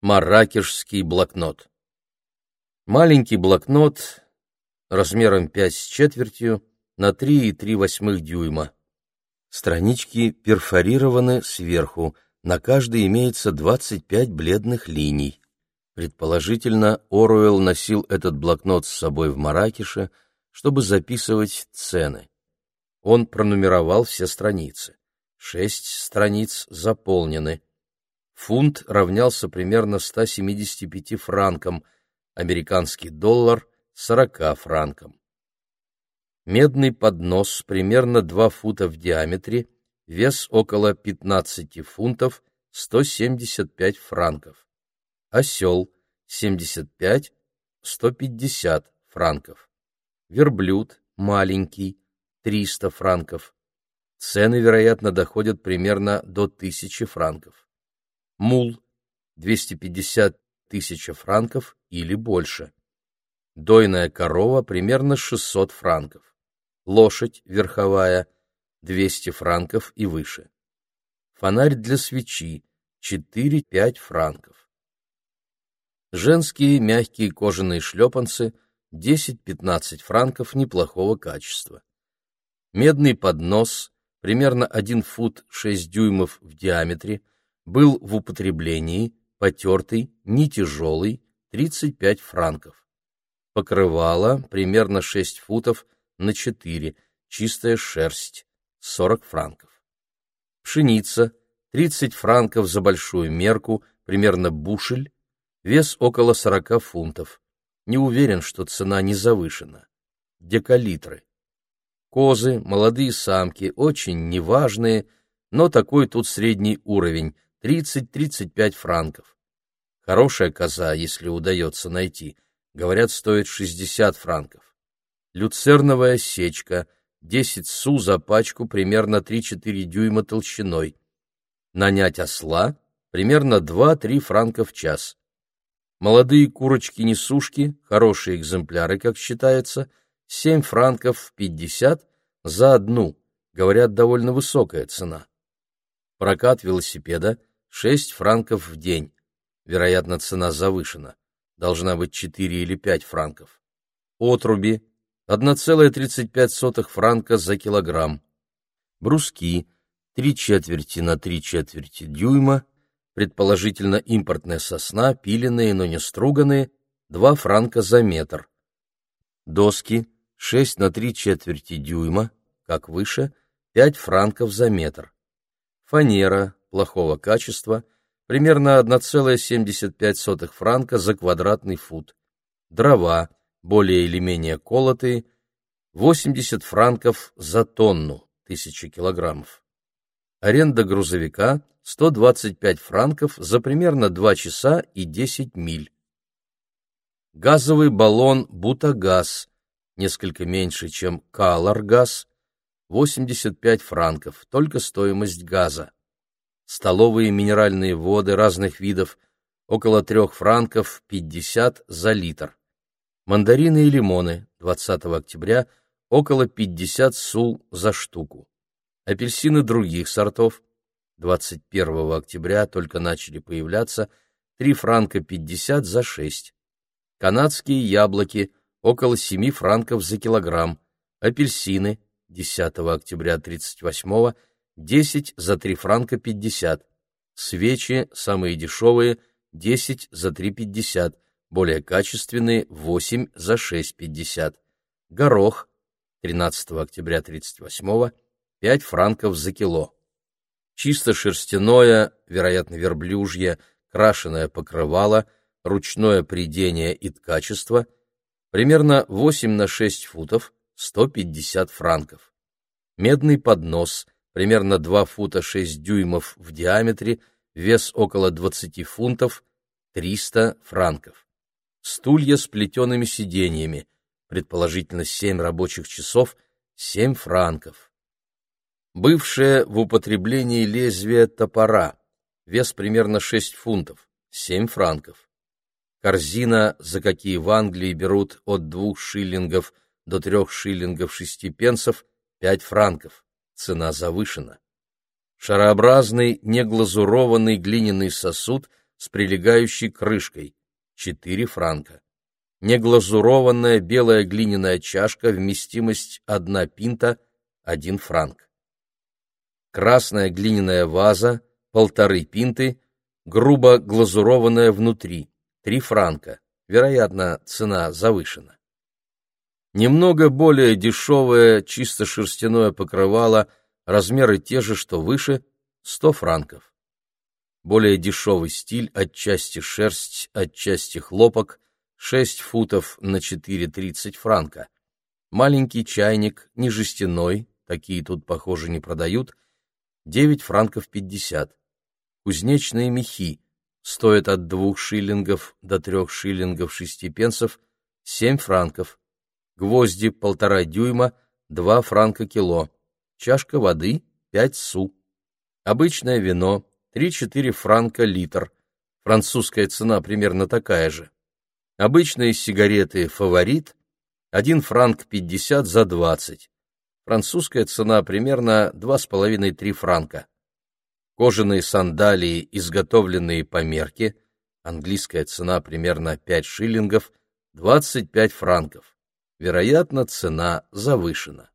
Маракешский блокнот. Маленький блокнот размером 5 с четвертью на 3,3 дюйма. Странички перфорированы сверху, на каждой имеется 25 бледных линий. Предположительно, Оруэлл носил этот блокнот с собой в Маракеше, чтобы записывать цены. Он пронумеровал все страницы. Шесть страниц заполнены. Фунт равнялся примерно 175 франкам, американский доллар — 40 франкам. Медный поднос примерно 2 фута в диаметре, вес около 15 фунтов, 175 франков. Осел — 75, 150 франков. Верблюд маленький, 300 франков. Цены, вероятно, доходят примерно до 1000 франков мул — 250 тысяч франков или больше. Дойная корова — примерно 600 франков. Лошадь верховая — 200 франков и выше. Фонарь для свечи — 4-5 франков. Женские мягкие кожаные шлепанцы — 10-15 франков неплохого качества. Медный поднос — примерно 1 фут 6 дюймов в диаметре — был в употреблении, потертый, не тяжелый, 35 франков. Покрывало примерно 6 футов на 4, чистая шерсть, 40 франков. Пшеница, 30 франков за большую мерку, примерно бушель, вес около 40 фунтов. Не уверен, что цена не завышена. Декалитры. Козы, молодые самки, очень неважные, но такой тут средний уровень – 30-35 франков. Хорошая коза, если удается найти, говорят, стоит 60 франков. Люцерновая сечка, 10 су за пачку, примерно 3-4 дюйма толщиной. Нанять осла, примерно 2-3 франка в час. Молодые курочки-несушки, хорошие экземпляры, как считается, 7 франков 50 за одну, говорят, довольно высокая цена. Прокат велосипеда 6 франков в день. Вероятно, цена завышена. Должна быть 4 или 5 франков. Отруби 1,35 франка за килограмм. Бруски 3 четверти на 3 четверти дюйма, предположительно импортная сосна, пиленные, но не струганные, 2 франка за метр. Доски 6 на 3 четверти дюйма, как выше, 5 франков за метр. Фанера плохого качества, примерно 1,75 франка за квадратный фут. Дрова, более или менее колотые, 80 франков за тонну, 1000 килограммов. Аренда грузовика 125 франков за примерно 2 часа и 10 миль. Газовый баллон «Бутагаз», несколько меньше, чем «Каларгаз», 85 франков, только стоимость газа столовые минеральные воды разных видов, около трех франков 50 за литр. Мандарины и лимоны 20 октября около 50 сул за штуку. Апельсины других сортов 21 октября только начали появляться 3 франка 50 за 6. Канадские яблоки около 7 франков за килограмм. Апельсины 10 октября 38 10 за 3 франка 50. Свечи, самые дешевые, 10 за 3,50, более качественные, 8 за 6,50. Горох, 13 октября 38 5 франков за кило. Чисто шерстяное, вероятно, верблюжье, крашеное покрывало, ручное придение и ткачество, примерно 8 на 6 футов, 150 франков. Медный поднос – примерно 2 фута 6 дюймов в диаметре, вес около 20 фунтов, 300 франков. Стулья с плетеными сиденьями, предположительно 7 рабочих часов, 7 франков. Бывшее в употреблении лезвие топора, вес примерно 6 фунтов, 7 франков. Корзина, за какие в Англии берут от 2 шиллингов до 3 шиллингов 6 пенсов, 5 франков цена завышена. Шарообразный неглазурованный глиняный сосуд с прилегающей крышкой – 4 франка. Неглазурованная белая глиняная чашка, вместимость 1 пинта – 1 франк. Красная глиняная ваза – полторы пинты, грубо глазурованная внутри – 3 франка. Вероятно, цена завышена. Немного более дешевое чисто шерстяное покрывало, размеры те же, что выше, 100 франков. Более дешевый стиль, отчасти шерсть, отчасти хлопок, 6 футов на 4,30 франка. Маленький чайник, не жестяной, такие тут, похоже, не продают, 9 франков 50. Кузнечные мехи стоят от 2 шиллингов до 3 шиллингов 6 пенсов, 7 франков гвозди полтора дюйма, два франка кило, чашка воды пять су. Обычное вино три-четыре франка литр, французская цена примерно такая же. Обычные сигареты «Фаворит» один франк пятьдесят за двадцать. Французская цена примерно два с половиной-три франка. Кожаные сандалии, изготовленные по мерке, английская цена примерно пять шиллингов, двадцать пять франков вероятно, цена завышена.